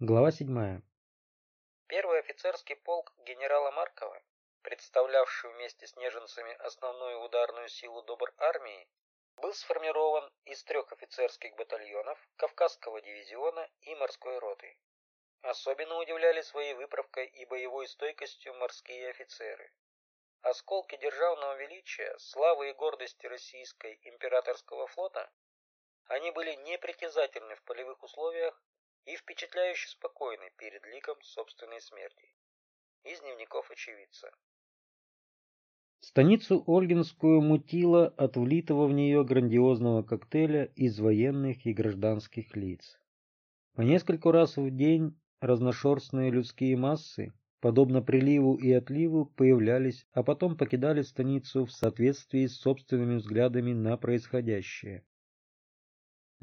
Глава 7. Первый офицерский полк генерала Маркова, представлявший вместе с неженцами основную ударную силу Добр армии, был сформирован из трех офицерских батальонов, Кавказского дивизиона и морской роты. Особенно удивляли своей выправкой и боевой стойкостью морские офицеры. Осколки державного величия, славы и гордости российской императорского флота, они были непритязательны в полевых условиях и впечатляюще спокойны перед ликом собственной смерти. Из дневников очевидца. Станицу Ольгинскую мутило от влитого в нее грандиозного коктейля из военных и гражданских лиц. По нескольку раз в день разношерстные людские массы, подобно приливу и отливу, появлялись, а потом покидали станицу в соответствии с собственными взглядами на происходящее.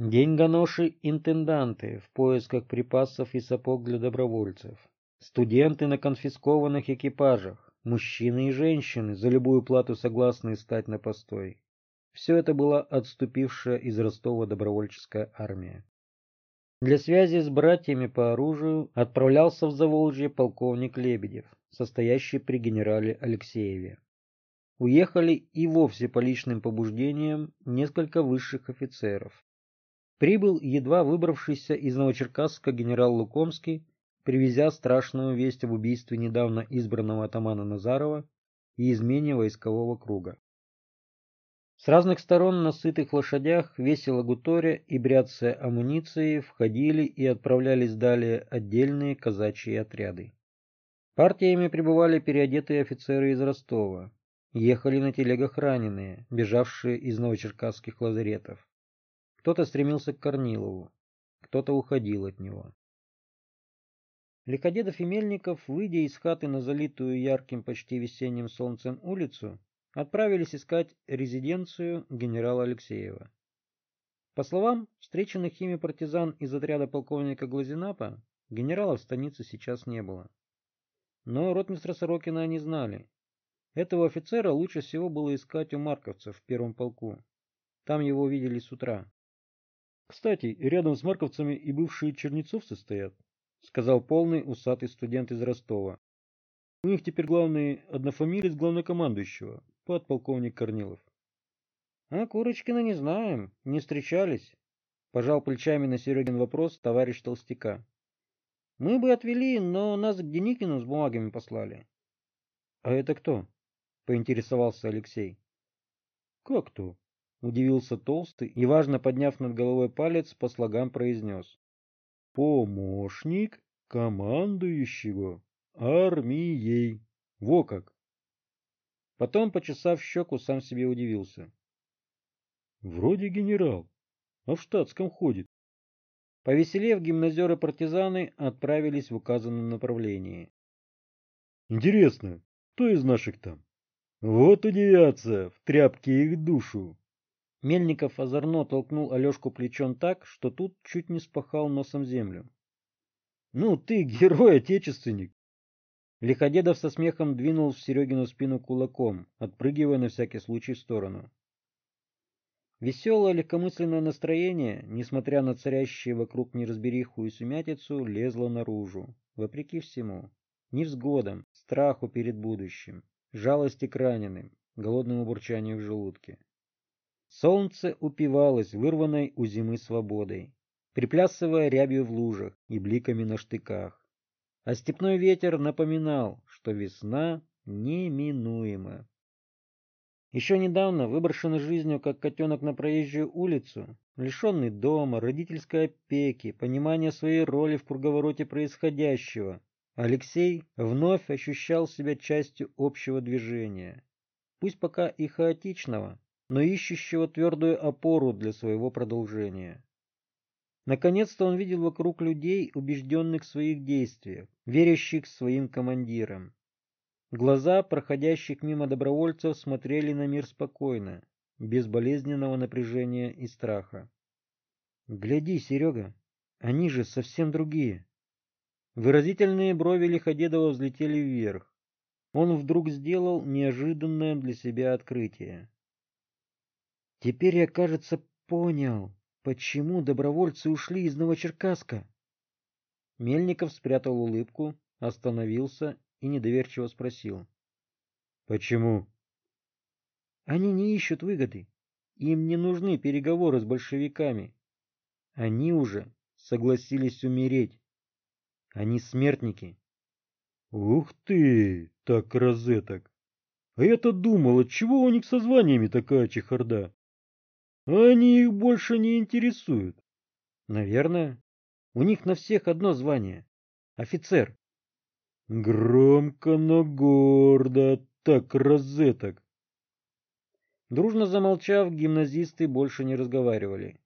Деньгоноши-интенданты в поисках припасов и сапог для добровольцев. Студенты на конфискованных экипажах. Мужчины и женщины, за любую плату согласные стать на постой. Все это была отступившая из Ростова добровольческая армия. Для связи с братьями по оружию отправлялся в Заволжье полковник Лебедев, состоящий при генерале Алексееве. Уехали и вовсе по личным побуждениям несколько высших офицеров, Прибыл едва выбравшийся из Новочеркасска генерал Лукомский, привезя страшную весть об убийстве недавно избранного атамана Назарова и измене войскового круга. С разных сторон на сытых лошадях, весело гуторя и бряцая амуниции, входили и отправлялись далее отдельные казачьи отряды. Партиями прибывали переодетые офицеры из Ростова. Ехали на телегах раненые, бежавшие из новочеркасских лазаретов. Кто-то стремился к Корнилову, кто-то уходил от него. Лиходедов и Мельников, выйдя из хаты на залитую ярким почти весенним солнцем улицу, отправились искать резиденцию генерала Алексеева. По словам встреченных ими партизан из отряда полковника Глазинапа, генерала в станице сейчас не было. Но ротмистра Сорокина они знали. Этого офицера лучше всего было искать у марковцев в первом полку. Там его видели с утра. Кстати, рядом с марковцами и бывшие чернецовцы стоят, сказал полный усатый студент из Ростова. У них теперь главный однофамилец главнокомандующего, подполковник Корнилов. А Курочкина не знаем, не встречались, пожал плечами на Серегин вопрос товарищ Толстяка. Мы бы отвели, но нас к Деникину с бумагами послали. А это кто? поинтересовался Алексей. Как кто? Удивился Толстый и, важно подняв над головой палец, по слогам произнес. Помощник командующего армией. Во как! Потом, почесав щеку, сам себе удивился. Вроде генерал, а в штатском ходит. Повеселев, гимназеры-партизаны отправились в указанном направлении. Интересно, кто из наших там? Вот удивятся, в тряпке их душу. Мельников озорно толкнул Алешку плечом так, что тут чуть не спахал носом землю. «Ну ты, герой-отечественник!» Лиходедов со смехом двинул в Серегину спину кулаком, отпрыгивая на всякий случай в сторону. Веселое легкомысленное настроение, несмотря на царящие вокруг неразбериху и сумятицу, лезло наружу, вопреки всему. Невзгодам, страху перед будущим, жалости к раненым, голодному бурчанию в желудке. Солнце упивалось вырванной у зимы свободой, приплясывая рябью в лужах и бликами на штыках. А степной ветер напоминал, что весна неминуема. Еще недавно, выброшенный жизнью как котенок на проезжую улицу, лишенный дома, родительской опеки, понимания своей роли в круговороте происходящего, Алексей вновь ощущал себя частью общего движения, пусть пока и хаотичного, но ищущего твердую опору для своего продолжения. Наконец-то он видел вокруг людей, убежденных в своих действиях, верящих своим командирам. Глаза проходящих мимо добровольцев смотрели на мир спокойно, без болезненного напряжения и страха. «Гляди, Серега, они же совсем другие!» Выразительные брови Лиходедова взлетели вверх. Он вдруг сделал неожиданное для себя открытие. Теперь я, кажется, понял, почему добровольцы ушли из Новочеркасска. Мельников спрятал улыбку, остановился и недоверчиво спросил. Почему? Они не ищут выгоды. Им не нужны переговоры с большевиками. Они уже согласились умереть. Они смертники. Ух ты, так розеток. А я-то думал, отчего у них со званиями такая чехарда? Они их больше не интересуют. Наверное. У них на всех одно звание. Офицер. Громко, но гордо, так розеток. Дружно замолчав, гимназисты больше не разговаривали.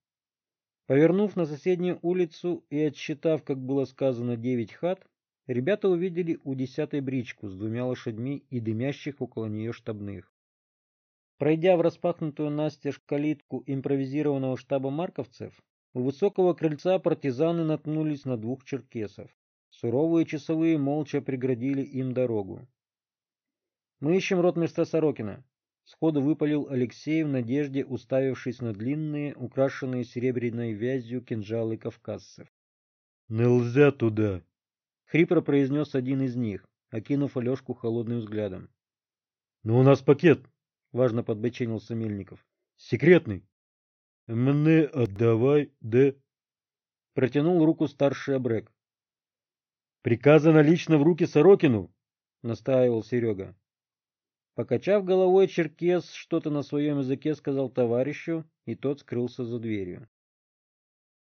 Повернув на соседнюю улицу и отсчитав, как было сказано, девять хат, ребята увидели у десятой бричку с двумя лошадьми и дымящих около нее штабных. Пройдя в распахнутую настежь калитку импровизированного штаба марковцев, у высокого крыльца партизаны наткнулись на двух черкесов. Суровые часовые молча преградили им дорогу. «Мы ищем ротмистра Сорокина», — сходу выпалил Алексей в надежде, уставившись на длинные, украшенные серебряной вязью кинжалы кавказцев. «Нельзя туда!» — хрипро произнес один из них, окинув Алешку холодным взглядом. «Но у нас пакет!» — важно подбоченился Мельников. «Секретный!» «Мне отдавай, да?» Протянул руку старший Абрек. Приказано лично в руки Сорокину, настаивал Серега. Покачав головой, Черкес что-то на своем языке сказал товарищу, и тот скрылся за дверью.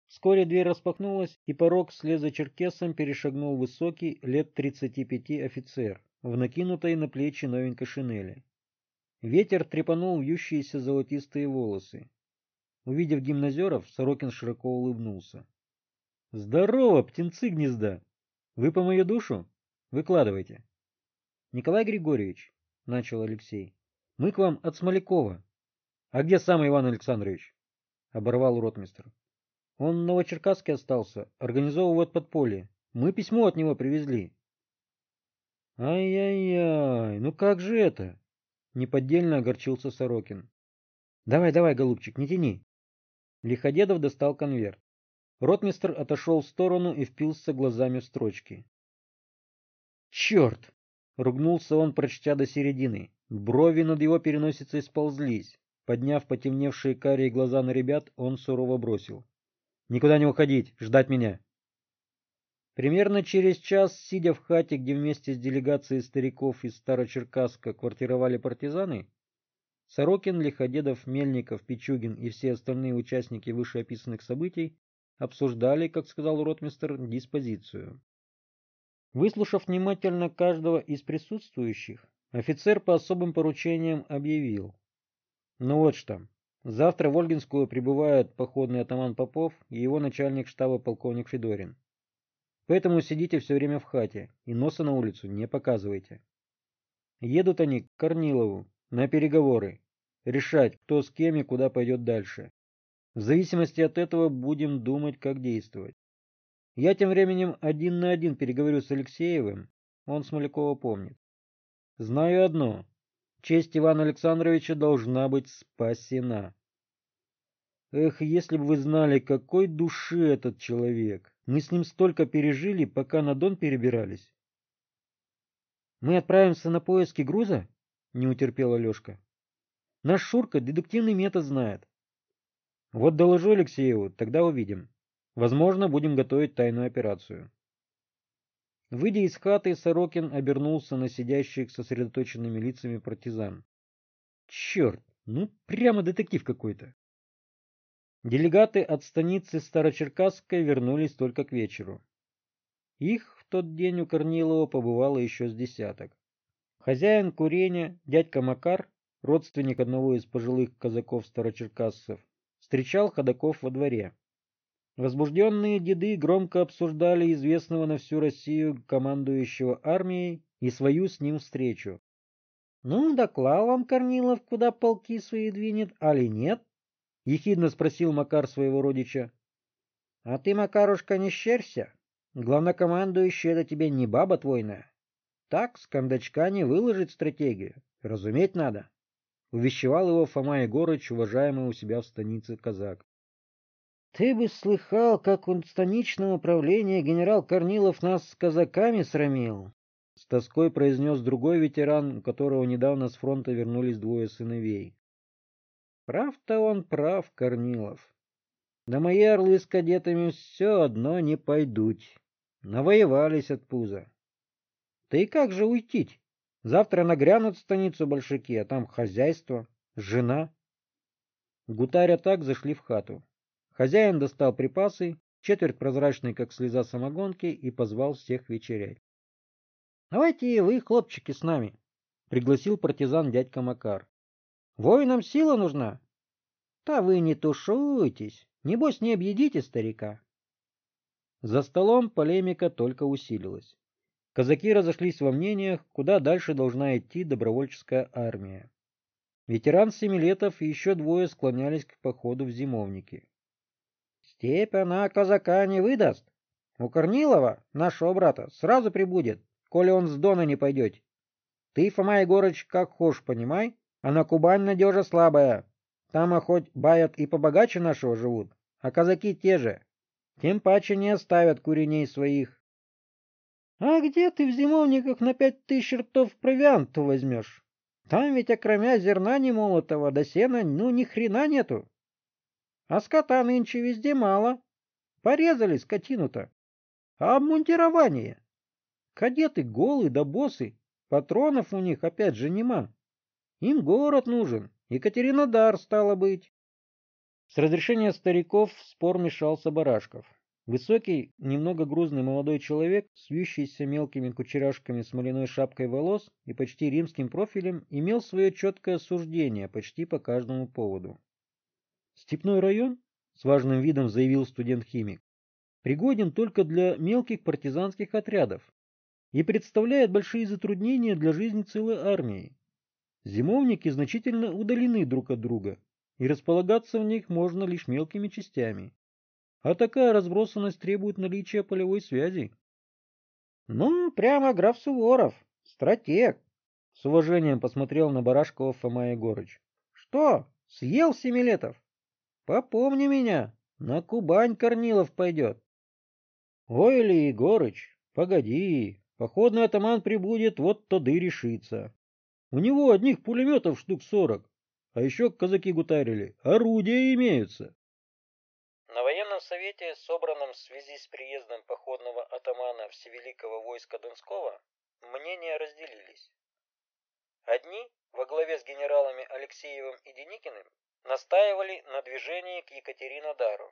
Вскоре дверь распахнулась, и порог вслед за Черкесом перешагнул высокий, лет тридцати пяти офицер, в накинутой на плечи новенькой шинели. Ветер трепанул вьющиеся золотистые волосы. Увидев гимназеров, Сорокин широко улыбнулся. — Здорово, птенцы гнезда! Вы по мою душу? Выкладывайте. Николай Григорьевич, начал Алексей, мы к вам от Смолякова. А где сам Иван Александрович? Оборвал ротмистр. Он в Новочеркасске остался, организовывает подполье. Мы письмо от него привезли. Ай-яй-яй, ну как же это? Неподдельно огорчился Сорокин. Давай, давай, голубчик, не тяни. Лиходедов достал конверт. Ротмистр отошел в сторону и впился глазами в строчки. «Черт!» — ругнулся он, прочтя до середины. Брови над его переносицей сползлись. Подняв потемневшие карие глаза на ребят, он сурово бросил. «Никуда не уходить, ждать меня!» Примерно через час, сидя в хате, где вместе с делегацией стариков из Старочеркасска квартировали партизаны, Сорокин, Лиходедов, Мельников, Пичугин и все остальные участники вышеописанных событий обсуждали, как сказал ротмистер, диспозицию. Выслушав внимательно каждого из присутствующих, офицер по особым поручениям объявил. Ну вот что, завтра в Ольгинскую прибывает походный атаман Попов и его начальник штаба полковник Федорин. Поэтому сидите все время в хате и носа на улицу не показывайте. Едут они к Корнилову на переговоры, решать, кто с кем и куда пойдет дальше. В зависимости от этого будем думать, как действовать. Я тем временем один на один переговорю с Алексеевым, он Смолякова помнит. Знаю одно. Честь Ивана Александровича должна быть спасена. Эх, если бы вы знали, какой души этот человек. Мы с ним столько пережили, пока на Дон перебирались. Мы отправимся на поиски груза? Не утерпела Лешка. Наш Шурка дедуктивный метод знает. Вот доложу Алексееву, тогда увидим. Возможно, будем готовить тайную операцию. Выйдя из хаты, Сорокин обернулся на сидящих сосредоточенными лицами партизан. Черт, ну прямо детектив какой-то. Делегаты от станицы Старочеркасской вернулись только к вечеру. Их в тот день у Корнилова побывало еще с десяток. Хозяин курения, дядька Макар, родственник одного из пожилых казаков-старочеркассов, встречал ходаков во дворе. Возбужденные деды громко обсуждали известного на всю Россию командующего армией и свою с ним встречу. — Ну, доклал вам Корнилов, куда полки свои двинет, али нет? — ехидно спросил Макар своего родича. — А ты, Макарушка, не щерься. Главнокомандующий — это тебе не баба твойная. Так с кондачка не выложить стратегию. Разуметь надо. — увещевал его Фома Егорыч, уважаемый у себя в станице казак. Ты бы слыхал, как у станичного управления генерал Корнилов нас с казаками срамил. С тоской произнес другой ветеран, у которого недавно с фронта вернулись двое сыновей. Прав-то он прав, Корнилов. Да мои орлы с кадетами все одно не пойдут. Навоевались от пуза. Да и как же уйти? Завтра нагрянут в станицу большаки, а там хозяйство, жена. Гутаря так зашли в хату. Хозяин достал припасы, четверть прозрачной, как слеза самогонки, и позвал всех вечерять. — Давайте вы, хлопчики, с нами, — пригласил партизан дядька Макар. — Воинам сила нужна. — Да вы не тушуйтесь, небось не объедите старика. За столом полемика только усилилась. Казаки разошлись во мнениях, куда дальше должна идти добровольческая армия. Ветеран Семилетов и еще двое склонялись к походу в зимовники. Степь она казака не выдаст. У Корнилова, нашего брата, сразу прибудет, коли он с Дона не пойдет. Ты, Фома Егорыч, как хошь, понимай, а на Кубань надежа слабая. Там а хоть баят и побогаче нашего живут, а казаки те же. Тем паче не оставят куреней своих. А где ты в зимовниках на пять тысяч ртов провианту возьмешь? Там ведь окромя зерна немолотого до сена ну ни хрена нету. А скота нынче везде мало. Порезали скотину-то. А обмундирование? Кадеты голые да босы. Патронов у них опять же нема. Им город нужен. Екатеринодар стало быть. С разрешения стариков спор мешался Барашков. Высокий, немного грузный молодой человек, с вьющейся мелкими кучеряшками смоляной шапкой волос и почти римским профилем, имел свое четкое суждение почти по каждому поводу. Степной район, с важным видом заявил студент-химик, пригоден только для мелких партизанских отрядов и представляет большие затруднения для жизни целой армии. Зимовники значительно удалены друг от друга, и располагаться в них можно лишь мелкими частями. А такая разбросанность требует наличия полевой связи. Ну, прямо граф Суворов, стратег. С уважением посмотрел на Барашкова Фома Егорыч. Что, съел Семилетов? Попомни меня, на Кубань Корнилов пойдет. Ой ли, Егорыч, погоди, походный атаман прибудет, вот тоды решится. У него одних пулеметов штук сорок, а еще казаки гутарили, орудия имеются. На военном совете, собранном в связи с приездом походного атамана Всевеликого войска Донского, мнения разделились. Одни, во главе с генералами Алексеевым и Деникиным, настаивали на движении к Екатеринодару.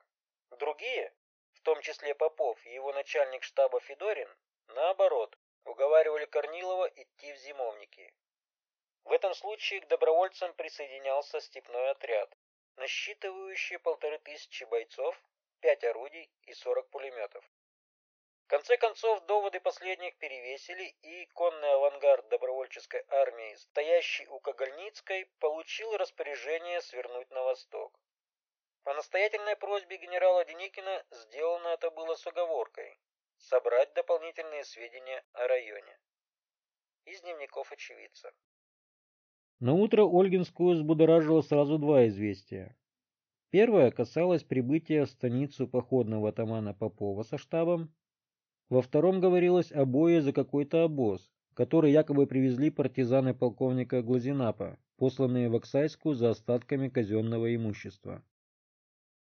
Другие, в том числе Попов и его начальник штаба Федорин, наоборот, уговаривали Корнилова идти в зимовники. В этом случае к добровольцам присоединялся степной отряд, насчитывающие полторы тысячи бойцов, пять орудий и сорок пулеметов. В конце концов, доводы последних перевесили, и конный авангард добровольческой армии, стоящий у Когольницкой, получил распоряжение свернуть на восток. По настоятельной просьбе генерала Деникина сделано это было с уговоркой – собрать дополнительные сведения о районе. Из дневников очевидца. На утро Ольгинскую взбудоражило сразу два известия. Первое касалось прибытия в станицу походного атамана Попова со штабом. Во втором говорилось о бое за какой-то обоз, который якобы привезли партизаны полковника Глазинапа, посланные в Оксайскую за остатками казенного имущества.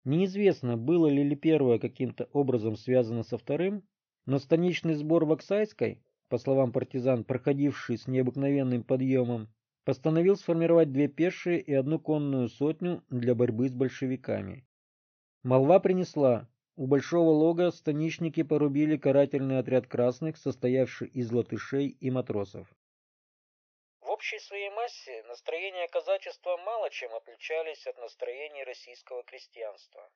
Неизвестно, было ли ли первое каким-то образом связано со вторым, но станичный сбор в Оксайской, по словам партизан, проходивший с необыкновенным подъемом, постановил сформировать две пешие и одну конную сотню для борьбы с большевиками. Молва принесла. У Большого Лога станичники порубили карательный отряд красных, состоявший из латышей и матросов. В общей своей массе настроения казачества мало чем отличались от настроений российского крестьянства.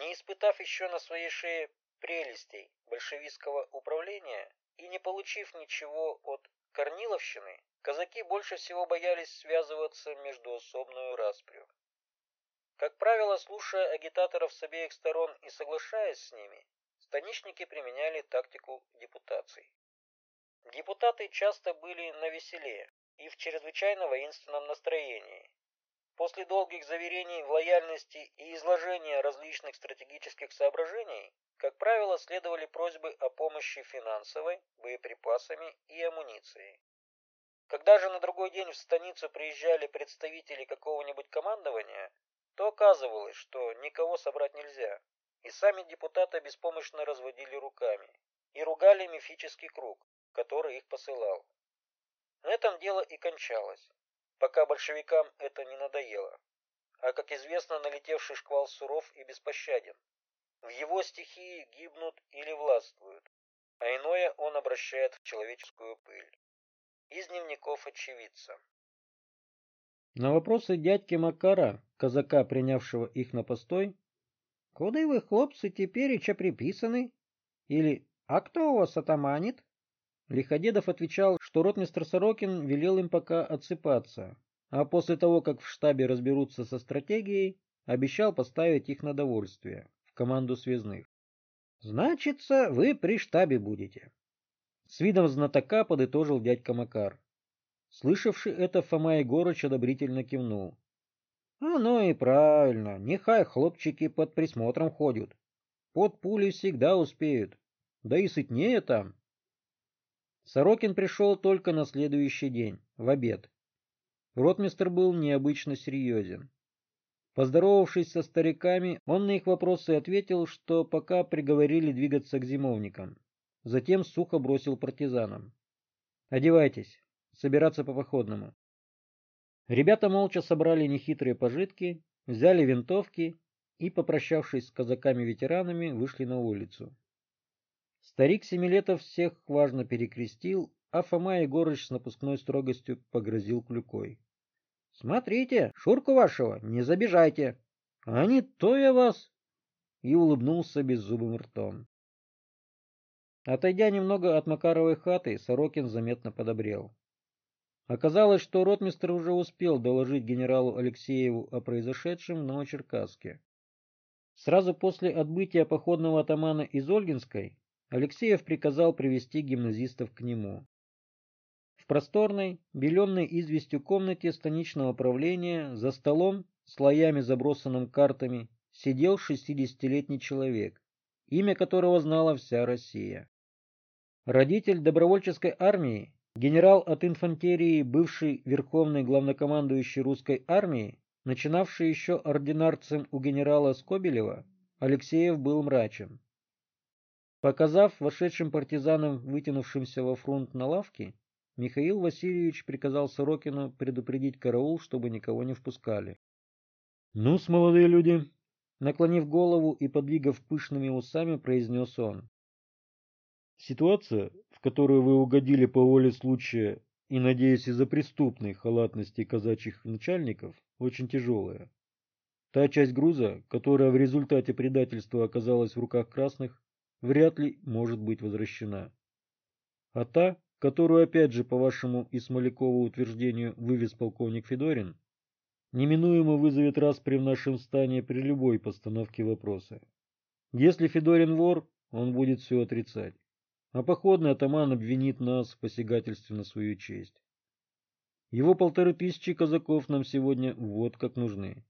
Не испытав еще на своей шее прелестей большевистского управления и не получив ничего от Корниловщины, казаки больше всего боялись связываться междуособную распрю. Как правило, слушая агитаторов с обеих сторон и соглашаясь с ними, станичники применяли тактику депутаций. Депутаты часто были на веселе и в чрезвычайно воинственном настроении. После долгих заверений в лояльности и изложения различных стратегических соображений, как правило, следовали просьбы о помощи финансовой, боеприпасами и амуницией. Когда же на другой день в станицу приезжали представители какого-нибудь командования, то оказывалось, что никого собрать нельзя, и сами депутаты беспомощно разводили руками и ругали мифический круг, который их посылал. На этом дело и кончалось, пока большевикам это не надоело. А как известно, налетевший шквал суров и беспощаден. В его стихии гибнут или властвуют, а иное он обращает в человеческую пыль. Из дневников очевидца. На вопросы дядьки Макара, казака, принявшего их на постой, «Куды вы, хлопцы, тепереча приписаны?» или «А кто у вас атаманит?» Лиходедов отвечал, что ротмистр Сорокин велел им пока отсыпаться, а после того, как в штабе разберутся со стратегией, обещал поставить их на довольствие в команду связных. «Значится, вы при штабе будете», с видом знатока подытожил дядька Макар. Слышавший это, Фома Егорыч одобрительно кивнул. Оно и правильно, нехай хлопчики под присмотром ходят. Под пули всегда успеют, да и сытнее там. Сорокин пришел только на следующий день, в обед. Ротмистр был необычно серьезен. Поздоровавшись со стариками, он на их вопросы ответил, что пока приговорили двигаться к зимовникам. Затем сухо бросил партизанам. «Одевайтесь, собираться по походному». Ребята молча собрали нехитрые пожитки, взяли винтовки и, попрощавшись с казаками-ветеранами, вышли на улицу. Старик Семилетов всех важно перекрестил, а Фома Егорыч с напускной строгостью погрозил клюкой. — Смотрите, Шурку вашего не забежайте, а не то я вас! И улыбнулся беззубым ртом. Отойдя немного от Макаровой хаты, Сорокин заметно подобрел. Оказалось, что ротмистр уже успел доложить генералу Алексееву о произошедшем в Новочеркасске. Сразу после отбытия походного атамана из Ольгинской Алексеев приказал привести гимназистов к нему. В просторной, беленной известью комнате станичного правления за столом, слоями забросанным картами, сидел шестидесятилетний человек, имя которого знала вся Россия. Родитель добровольческой армии, генерал от инфантерии, бывший верховный главнокомандующий русской армии, начинавший еще ординарцем у генерала Скобелева, Алексеев был мрачен. Показав вошедшим партизанам, вытянувшимся во фронт на лавке, Михаил Васильевич приказал Сорокину предупредить караул, чтобы никого не впускали. — Ну-с, молодые люди! — наклонив голову и подвигав пышными усами, произнес он. Ситуация, в которую вы угодили по воле случая и, надеюсь, из-за преступной халатности казачьих начальников, очень тяжелая. Та часть груза, которая в результате предательства оказалась в руках красных, вряд ли может быть возвращена. А та, которую опять же по вашему и Смолякову утверждению вывез полковник Федорин, неминуемо вызовет распри в нашем стане при любой постановке вопроса. Если Федорин вор, он будет все отрицать а походный атаман обвинит нас в посягательстве на свою честь. Его полторы тысячи казаков нам сегодня вот как нужны.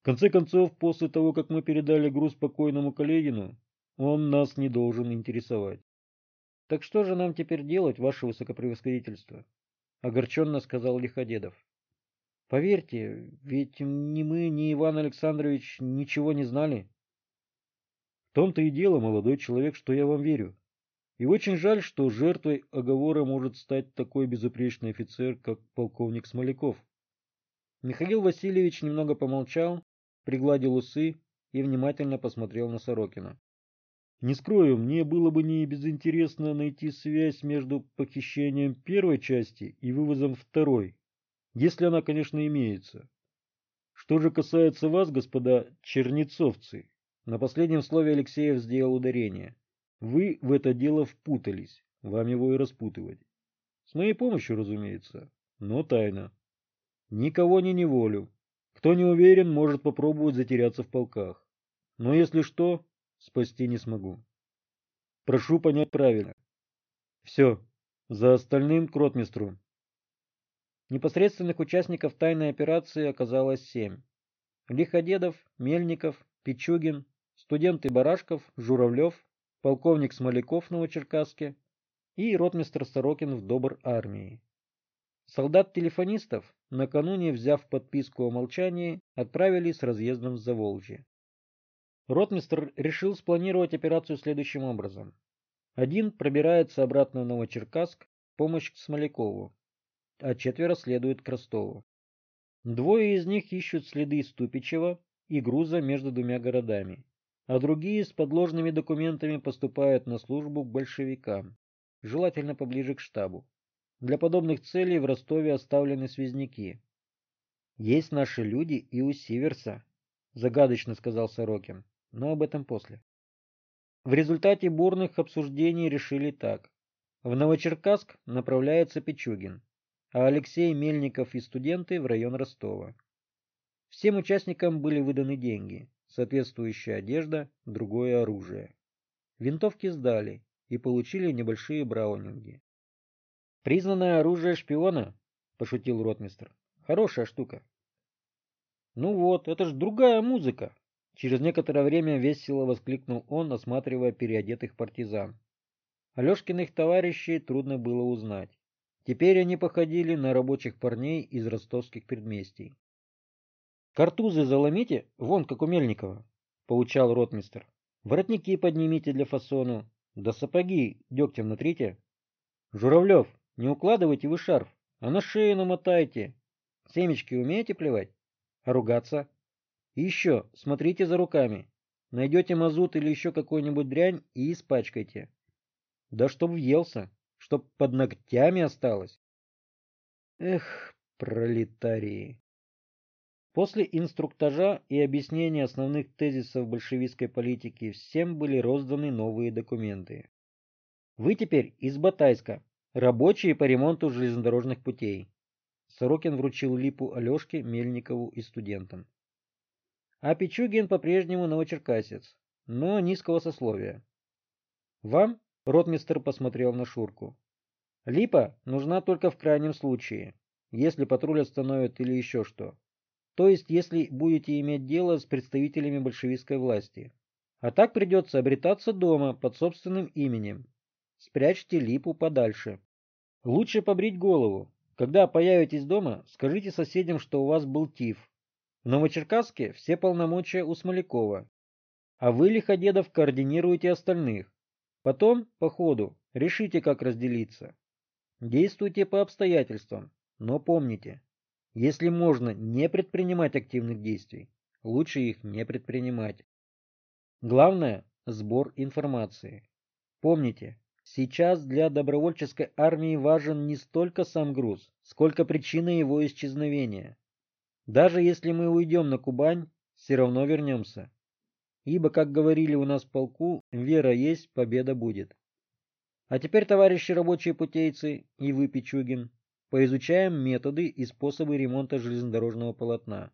В конце концов, после того, как мы передали груз покойному Каледину, он нас не должен интересовать. — Так что же нам теперь делать, ваше высокопревосходительство? — огорченно сказал Лиходедов. — Поверьте, ведь ни мы, ни Иван Александрович ничего не знали. — В том-то и дело, молодой человек, что я вам верю. И очень жаль, что жертвой оговора может стать такой безупречный офицер, как полковник Смоляков. Михаил Васильевич немного помолчал, пригладил усы и внимательно посмотрел на Сорокина. Не скрою, мне было бы не безинтересно найти связь между похищением первой части и вывозом второй, если она, конечно, имеется. Что же касается вас, господа чернецовцы, на последнем слове Алексеев сделал ударение. Вы в это дело впутались, вам его и распутывать. С моей помощью, разумеется, но тайно. Никого не неволю. Кто не уверен, может попробовать затеряться в полках. Но если что, спасти не смогу. Прошу понять правильно. Все, за остальным к ротмистру. Непосредственных участников тайной операции оказалось семь. Лиходедов, Мельников, Пичугин, студенты Барашков, Журавлев, полковник Смоляков Новочеркасске и ротмистр Сорокин в Добр армии. Солдат-телефонистов, накануне взяв подписку о молчании, отправили с разъездом в Заволжье. Ротмистр решил спланировать операцию следующим образом. Один пробирается обратно в Новочеркасск помощь к Смолякову, а четверо следуют к Ростову. Двое из них ищут следы Ступичева и груза между двумя городами, а другие с подложными документами поступают на службу к большевикам, желательно поближе к штабу. Для подобных целей в Ростове оставлены связняки. Есть наши люди и у Сиверса, загадочно сказал Сорокин, но об этом после. В результате бурных обсуждений решили так. В Новочеркасск направляется Пичугин, а Алексей Мельников и студенты в район Ростова. Всем участникам были выданы деньги, соответствующая одежда, другое оружие. Винтовки сдали и получили небольшие браунинги. Признанное оружие шпиона, пошутил ротмистр. Хорошая штука. Ну вот, это ж другая музыка, через некоторое время весело воскликнул он, осматривая переодетых партизан. Алешкиных товарищей трудно было узнать. Теперь они походили на рабочих парней из ростовских предместий. Картузы заломите, вон как у Мельникова, поучал ротмистр. Воротники поднимите для фасону, да сапоги дегтем натрите. Журавлев, не укладывайте вы шарф, а на шею намотайте. Семечки умеете плевать? А ругаться? И еще, смотрите за руками. Найдете мазут или еще какую-нибудь дрянь и испачкайте. Да чтоб въелся, чтоб под ногтями осталось. Эх, пролетарии. После инструктажа и объяснения основных тезисов большевистской политики всем были розданы новые документы. Вы теперь из Батайска, Рабочие по ремонту железнодорожных путей. Сорокин вручил липу Алешке, Мельникову и студентам. А Пичугин по-прежнему новочеркасец, но низкого сословия. Вам, ротмистр посмотрел на Шурку. Липа нужна только в крайнем случае, если патруль остановит или еще что. То есть, если будете иметь дело с представителями большевистской власти. А так придется обретаться дома под собственным именем, Спрячьте липу подальше. Лучше побрить голову. Когда появитесь дома, скажите соседям, что у вас был тиф. В Новочеркасске все полномочия у Смолякова. А вы, Лиходедов, координируете остальных. Потом, по ходу, решите, как разделиться. Действуйте по обстоятельствам, но помните, если можно не предпринимать активных действий, лучше их не предпринимать. Главное – сбор информации. Помните, Сейчас для добровольческой армии важен не столько сам груз, сколько причина его исчезновения. Даже если мы уйдем на Кубань, все равно вернемся. Ибо, как говорили у нас в полку, вера есть, победа будет. А теперь, товарищи рабочие путейцы и вы, Пичугин, поизучаем методы и способы ремонта железнодорожного полотна.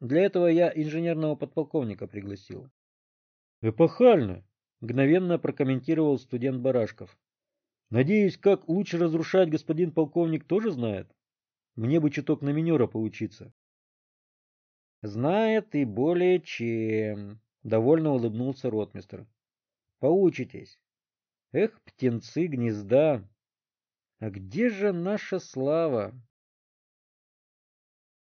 Для этого я инженерного подполковника пригласил. Эпохально, мгновенно прокомментировал студент Барашков. Надеюсь, как лучше разрушать господин полковник тоже знает? Мне бы чуток на минера поучиться. Знает и более чем, довольно улыбнулся ротмистр. Поучитесь. Эх, птенцы гнезда. А где же наша слава?